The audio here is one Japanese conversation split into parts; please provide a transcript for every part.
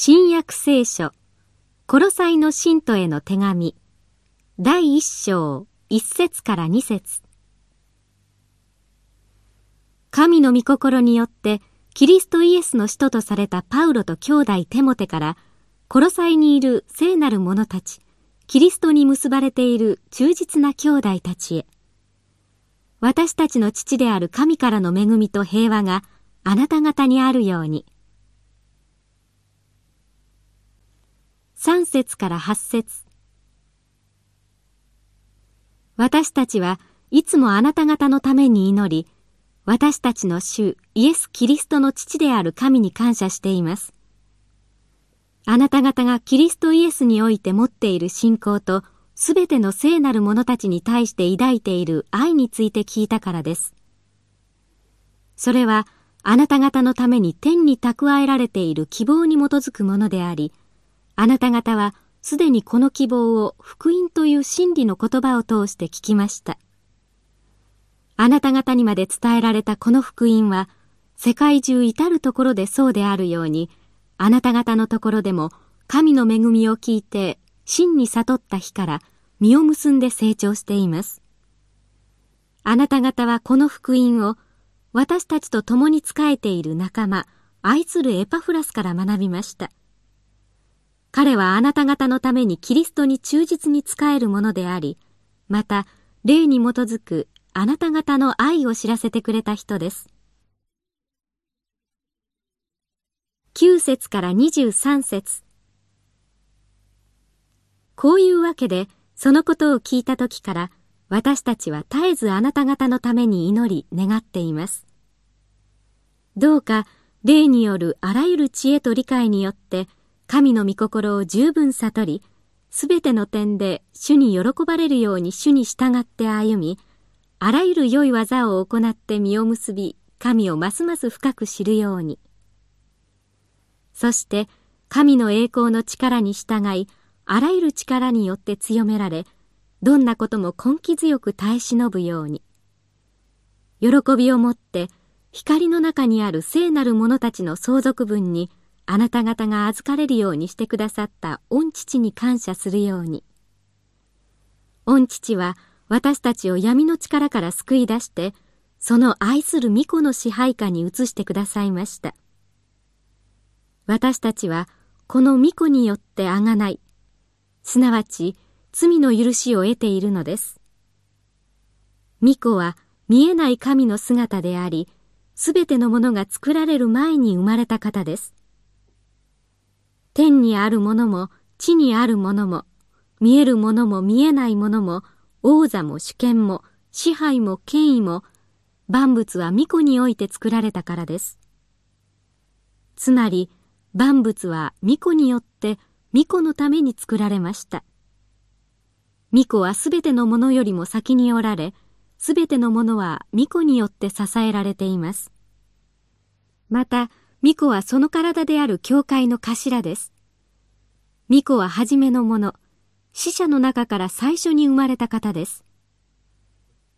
新約聖書、コロサイの信徒への手紙、第一章、一節から二節。神の御心によって、キリストイエスの使徒とされたパウロと兄弟テモテから、コロサイにいる聖なる者たち、キリストに結ばれている忠実な兄弟たちへ。私たちの父である神からの恵みと平和があなた方にあるように。三節から八節私たちはいつもあなた方のために祈り、私たちの主イエス・キリストの父である神に感謝しています。あなた方がキリストイエスにおいて持っている信仰と、すべての聖なる者たちに対して抱いている愛について聞いたからです。それは、あなた方のために天に蓄えられている希望に基づくものであり、あなた方はすでにこの希望を福音という真理の言葉を通して聞きました。あなた方にまで伝えられたこの福音は、世界中至るところでそうであるように、あなた方のところでも神の恵みを聞いて真に悟った日から実を結んで成長しています。あなた方はこの福音を私たちと共に仕えている仲間、愛するエパフラスから学びました。彼はあなた方のためにキリストに忠実に仕えるものであり、また、霊に基づくあなた方の愛を知らせてくれた人です。9節から23節こういうわけで、そのことを聞いた時から、私たちは絶えずあなた方のために祈り、願っています。どうか、霊によるあらゆる知恵と理解によって、神の御心を十分悟り、すべての点で主に喜ばれるように主に従って歩み、あらゆる良い技を行って実を結び、神をますます深く知るように。そして、神の栄光の力に従い、あらゆる力によって強められ、どんなことも根気強く耐え忍ぶように。喜びをもって、光の中にある聖なる者たちの相続分にあなた方が預かれるようにしてくださった御父に感謝するように。御父は私たちを闇の力から救い出して、その愛する御子の支配下に移してくださいました。私たちはこの御子によってあがない、すなわち罪の許しを得ているのです。御子は見えない神の姿であり、すべてのものが作られる前に生まれた方です。天にあるものも地にあるものも見えるものも見えないものも王座も主権も支配も権威も万物は巫女において作られたからです。つまり万物は巫女によって巫女のために作られました。巫女はすべてのものよりも先におられ、すべてのものは巫女によって支えられています。また、巫女はその体である教会の頭です。巫女は初めのもの、死者の中から最初に生まれた方です。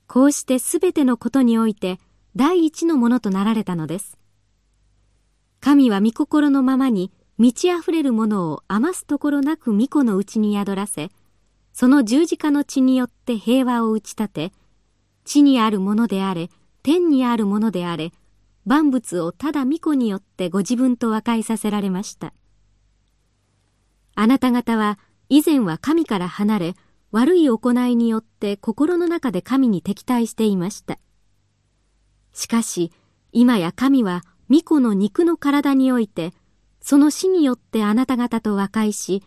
こうしてすべてのことにおいて第一のものとなられたのです。神は御心のままに満ち溢れるものを余すところなく巫女のうちに宿らせ、その十字架の血によって平和を打ち立て、地にあるものであれ、天にあるものであれ、万物をただ巫女によってご自分と和解させられました。あなた方は以前は神から離れ、悪い行いによって心の中で神に敵対していました。しかし、今や神は巫女の肉の体において、その死によってあなた方と和解し、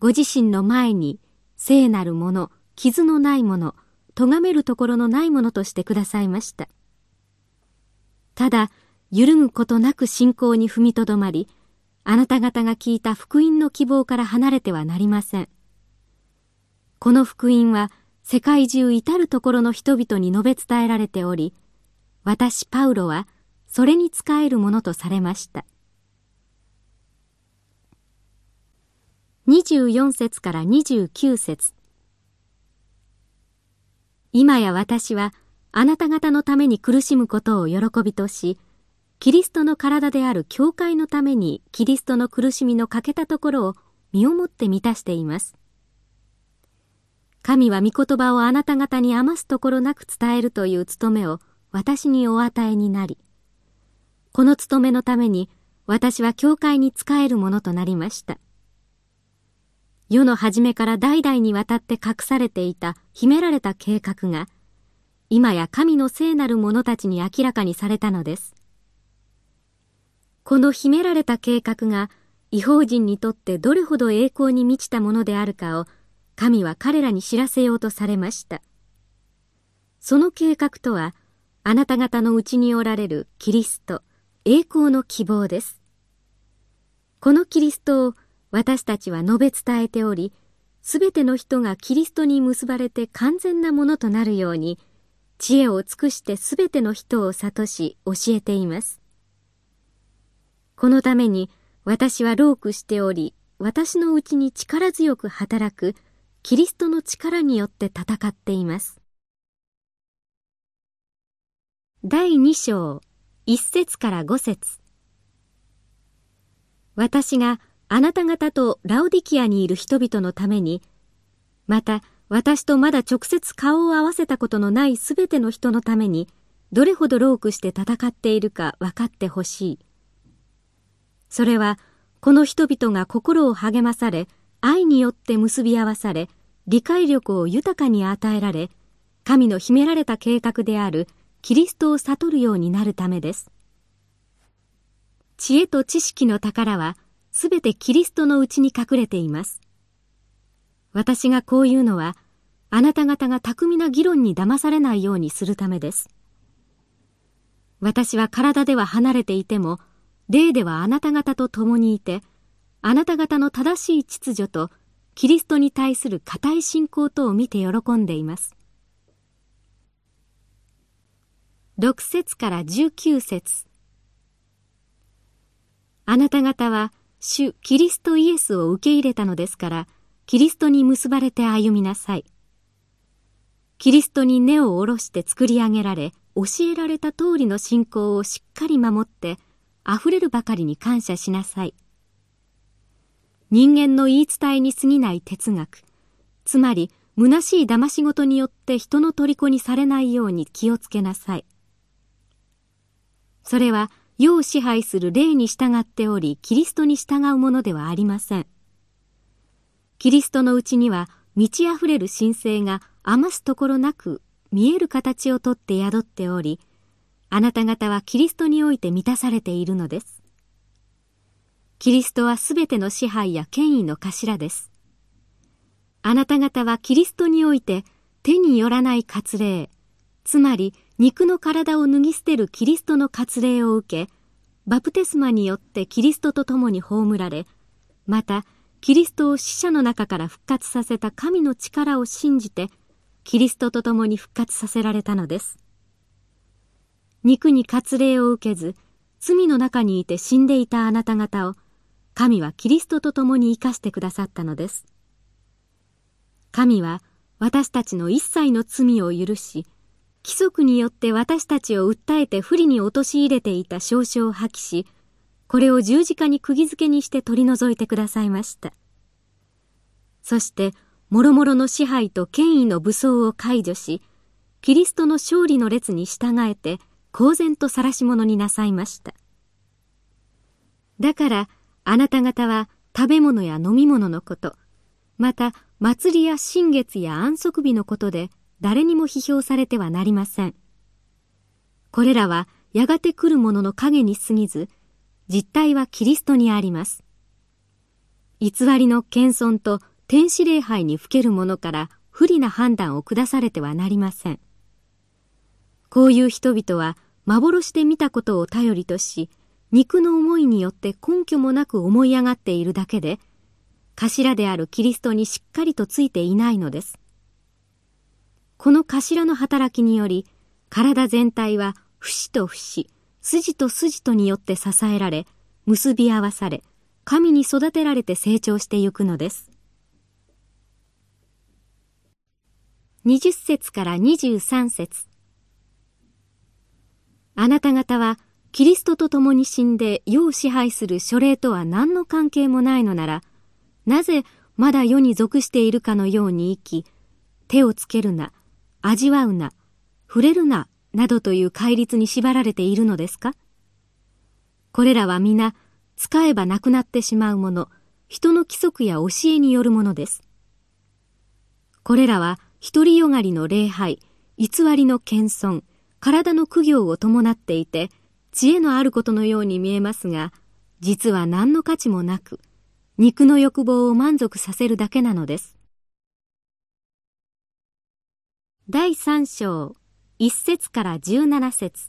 ご自身の前に聖なるもの、傷のないもの、咎めるところのないものとしてくださいました。ただ、揺るぐことなく信仰に踏みとどまり、あなた方が聞いた福音の希望から離れてはなりません。この福音は世界中至るところの人々に述べ伝えられており、私パウロはそれに仕えるものとされました。24節から29節今や私はあなた方のために苦しむことを喜びとし、キリストの体である教会のためにキリストの苦しみの欠けたところを身をもって満たしています。神は御言葉をあなた方に余すところなく伝えるという務めを私にお与えになり、この務めのために私は教会に仕えるものとなりました。世の初めから代々にわたって隠されていた秘められた計画が、今や神の聖なる者たちに明らかにされたのです。この秘められた計画が違法人にとってどれほど栄光に満ちたものであるかを神は彼らに知らせようとされました。その計画とは、あなた方のうちにおられるキリスト、栄光の希望です。このキリストを私たちは述べ伝えており、すべての人がキリストに結ばれて完全なものとなるように、知恵を尽くしてすべての人を諭し教えています。このために私は労苦しており、私のうちに力強く働くキリストの力によって戦っています。第2章、1節から5節私があなた方とラオディキアにいる人々のために、また私とまだ直接顔を合わせたことのないすべての人のために、どれほど労苦して戦っているか分かってほしい。それは、この人々が心を励まされ、愛によって結び合わされ、理解力を豊かに与えられ、神の秘められた計画であるキリストを悟るようになるためです。知恵と知識の宝は、すべてキリストのうちに隠れています。私がこういうのは、あなた方が巧みな議論に騙されないようにするためです。私は体では離れていても、霊ではあなた方と共にいて、あなた方の正しい秩序とキリストに対する固い信仰とを見て喜んでいます。6節から19節あなた方は主キリストイエスを受け入れたのですから、キリストに結ばれて歩みなさい。キリストに根を下ろして作り上げられ、教えられた通りの信仰をしっかり守って、溢れるばかりに感謝しなさい。人間の言い伝えに過ぎない哲学、つまり虚しい騙し事によって人の虜にされないように気をつけなさい。それは世を支配する霊に従っており、キリストに従うものではありません。キリストのうちには満ち溢れる神聖が余すところなく見える形をとって宿っており、あなた方はキリストにおいて満たされているのです。キリストはすべての支配や権威の頭です。あなた方はキリストにおいて手によらない割礼、つまり肉の体を脱ぎ捨てるキリストの割礼を受け、バプテスマによってキリストと共に葬られ、またキリストを死者の中から復活させた神の力を信じて、キリストと共に復活させられたのです。肉に割礼を受けず、罪の中にいて死んでいたあなた方を、神はキリストと共に生かしてくださったのです。神は私たちの一切の罪を許し、規則によって私たちを訴えて不利に陥れていた証書を破棄し、これを十字架に釘付けにして取り除いてくださいました。そして、諸々の支配と権威の武装を解除し、キリストの勝利の列に従えて、公然と晒し者になさいました。だから、あなた方は食べ物や飲み物のこと、また祭りや新月や安息日のことで誰にも批評されてはなりません。これらはやがて来るものの影に過ぎず、実態はキリストにあります。偽りの謙遜と天使礼拝にふける者から不利な判断を下されてはなりません。こういう人々は幻で見たことを頼りとし、肉の思いによって根拠もなく思い上がっているだけで、頭であるキリストにしっかりとついていないのです。この頭の働きにより、体全体は節と節、筋と筋とによって支えられ、結び合わされ、神に育てられて成長してゆくのです。二十節から二十三節あなた方はキリストと共に死んで世を支配する書類とは何の関係もないのなら、なぜまだ世に属しているかのように生き、手をつけるな、味わうな、触れるな、などという戒律に縛られているのですか？これらは皆、使えばなくなってしまうもの、人の規則や教えによるものです。これらは、独りよがりの礼拝、偽りの謙遜、体の苦行を伴っていて、知恵のあることのように見えますが、実は何の価値もなく、肉の欲望を満足させるだけなのです。第三章、一節から十七節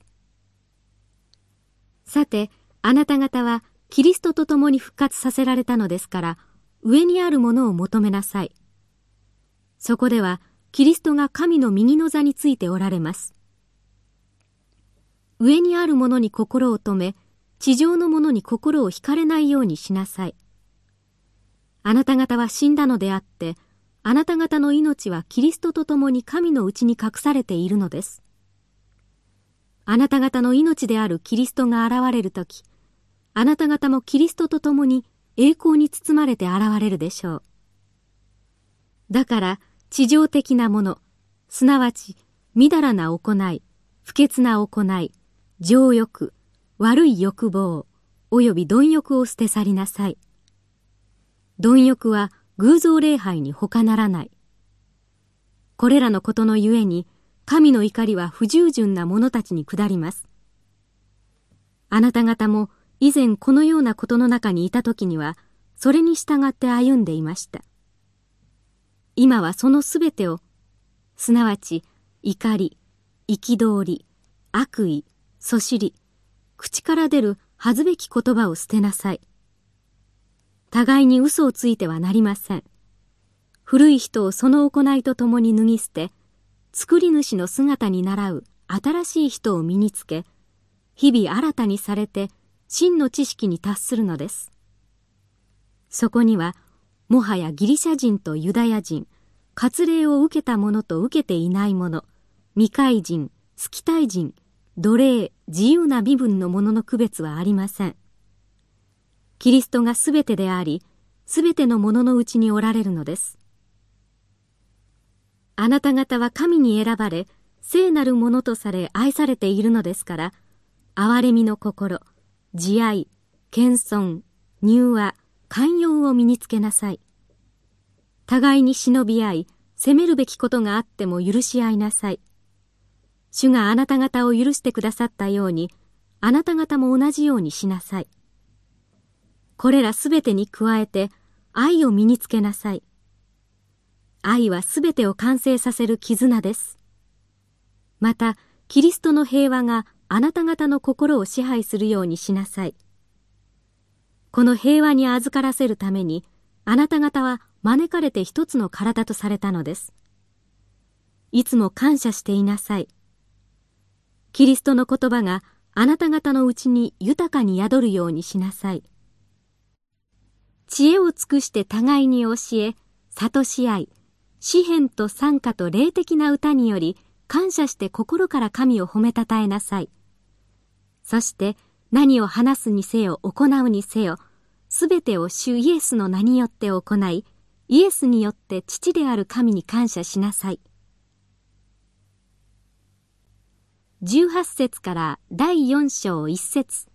さて、あなた方はキリストと共に復活させられたのですから、上にあるものを求めなさい。そこでは、キリストが神の右の座についておられます。上にあるものに心を止め、地上のものに心を惹かれないようにしなさい。あなた方は死んだのであって、あなた方の命はキリストと共に神のうちに隠されているのです。あなた方の命であるキリストが現れるとき、あなた方もキリストと共に栄光に包まれて現れるでしょう。だから、地上的なもの、すなわち、みだらな行い、不潔な行い、情欲、悪い欲望、および貪欲を捨て去りなさい。貪欲は偶像礼拝に他ならない。これらのことのゆえに、神の怒りは不従順な者たちに下ります。あなた方も以前このようなことの中にいた時には、それに従って歩んでいました。今はそのすべてを、すなわち怒り、憤り、悪意、そしり、口から出る恥ずべき言葉を捨てなさい。互いに嘘をついてはなりません。古い人をその行いとともに脱ぎ捨て、作り主の姿に倣う新しい人を身につけ、日々新たにされて真の知識に達するのです。そこには、もはやギリシャ人とユダヤ人、割礼を受けた者と受けていない者、未開人、スキタイ人、奴隷、自由な身分のものの区別はありません。キリストがすべてであり、すべてのもののうちにおられるのです。あなた方は神に選ばれ、聖なるものとされ愛されているのですから、憐れみの心、慈愛、謙遜、柔和、寛容を身につけなさい。互いに忍び合い、責めるべきことがあっても許し合いなさい。主があなた方を許してくださったように、あなた方も同じようにしなさい。これらすべてに加えて、愛を身につけなさい。愛はすべてを完成させる絆です。また、キリストの平和があなた方の心を支配するようにしなさい。この平和に預からせるために、あなた方は招かれて一つの体とされたのです。いつも感謝していなさい。キリストの言葉があなた方のうちに豊かに宿るようにしなさい。知恵を尽くして互いに教え、諭し合い、詩篇と賛歌と霊的な歌により感謝して心から神を褒めたたえなさい。そして何を話すにせよ行うにせよ、すべてを主イエスの名によって行い、イエスによって父である神に感謝しなさい。18節から第4章1節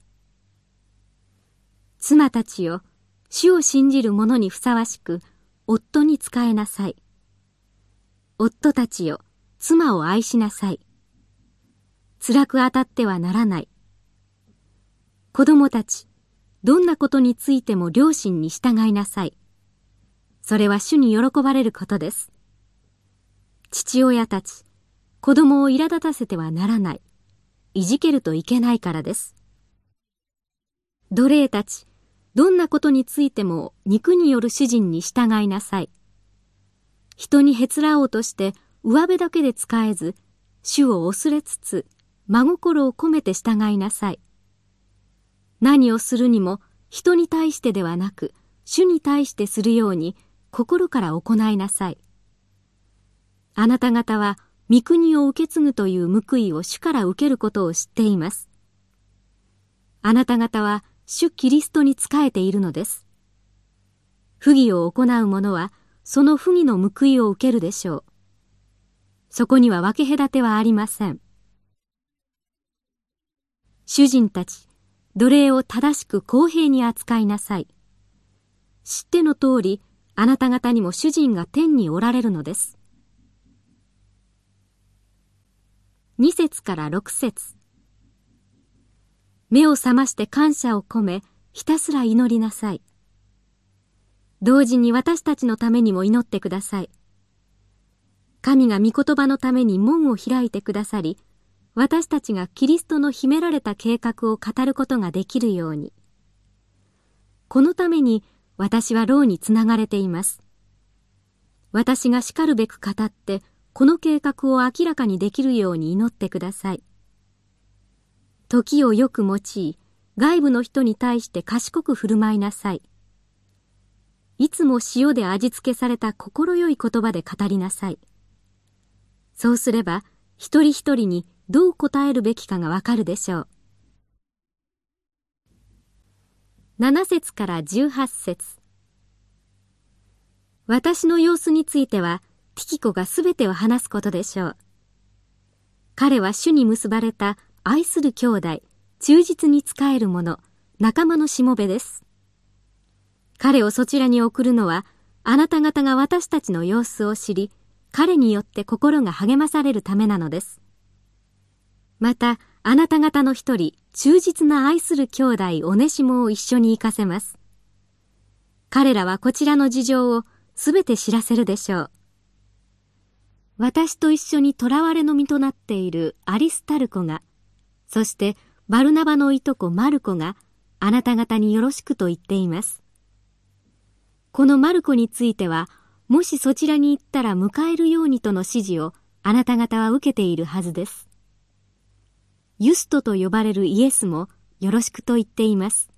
妻たちよ、主を信じる者にふさわしく、夫に仕えなさい。夫たちよ、妻を愛しなさい。辛く当たってはならない。子供たち、どんなことについても両親に従いなさい。それは主に喜ばれることです。父親たち、子供を苛立たせてはならない。いじけるといけないからです。奴隷たち、どんなことについても肉による主人に従いなさい。人にへつらおうとして上辺だけで使えず、主を恐れつつ、真心を込めて従いなさい。何をするにも人に対してではなく、主に対してするように心から行いなさい。あなた方は御国を受け継ぐという報いを主から受けることを知っています。あなた方は主キリストに仕えているのです。不義を行う者はその不義の報いを受けるでしょう。そこには分け隔てはありません。主人たち、奴隷を正しく公平に扱いなさい。知っての通り、あなた方にも主人が天におられるのです。二節から六節目を覚まして感謝を込め、ひたすら祈りなさい。同時に私たちのためにも祈ってください。神が御言葉のために門を開いてくださり、私たちがキリストの秘められた計画を語ることができるように。このために私は牢につながれています。私が叱るべく語って、この計画を明らかにできるように祈ってください。時をよく用い、外部の人に対して賢く振る舞いなさい。いつも塩で味付けされた心よい言葉で語りなさい。そうすれば、一人一人にどう答えるべきかがわかるでしょう。7節から18節私の様子については、ティキコがすべてを話すことでしょう。彼は主に結ばれた愛する兄弟、忠実に仕える者、仲間のしもべです。彼をそちらに送るのは、あなた方が私たちの様子を知り、彼によって心が励まされるためなのです。また、あなた方の一人、忠実な愛する兄弟オネシモを一緒に行かせます。彼らはこちらの事情をすべて知らせるでしょう。私と一緒に囚われの身となっているアリスタルコが、そしてバルナバのいとこマルコがあなた方によろしくと言っています。このマルコについてはもしそちらに行ったら迎えるようにとの指示をあなた方は受けているはずです。ユストと呼ばれるイエスもよろしくと言っています。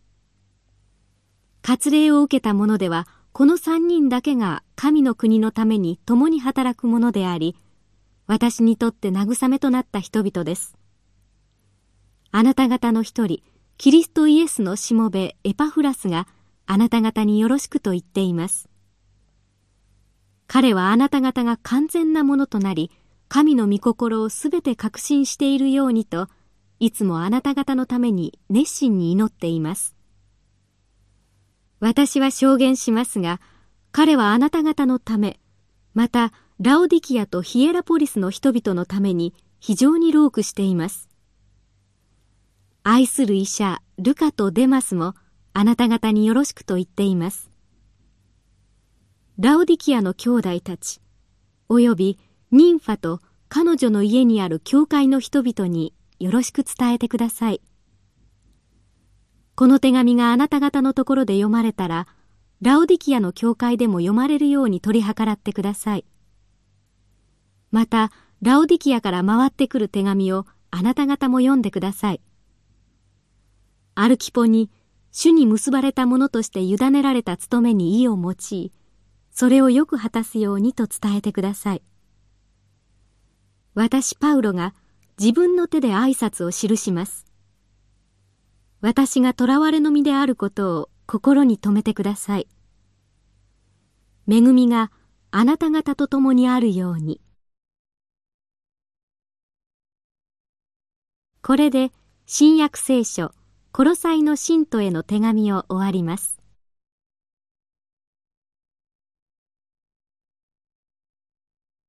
割礼を受けた者では、この三人だけが神の国のために共に働く者であり、私にとって慰めとなった人々です。あなた方の一人、キリストイエスのしもべエパフラスがあなた方によろしくと言っています。彼はあなた方が完全なものとなり、神の御心をすべて確信しているようにと、いつもあなた方のために熱心に祈っています。私は証言しますが、彼はあなた方のため、またラオディキアとヒエラポリスの人々のために非常に労苦しています。愛する医者ルカとデマスもあなた方によろしくと言っています。ラオディキアの兄弟たち、およびニンファと彼女の家にある教会の人々によろしく伝えてください。この手紙があなた方のところで読まれたら、ラオディキアの教会でも読まれるように取り計らってください。また、ラオディキアから回ってくる手紙をあなた方も読んでください。アルキポに、主に結ばれたものとして委ねられた務めに意を用い、それをよく果たすようにと伝えてください。私パウロが自分の手で挨拶を記します。私が囚われの身であることを心に留めてください。恵みがあなた方と共にあるように。これで新約聖書、コロサイの信徒への手紙を終わります。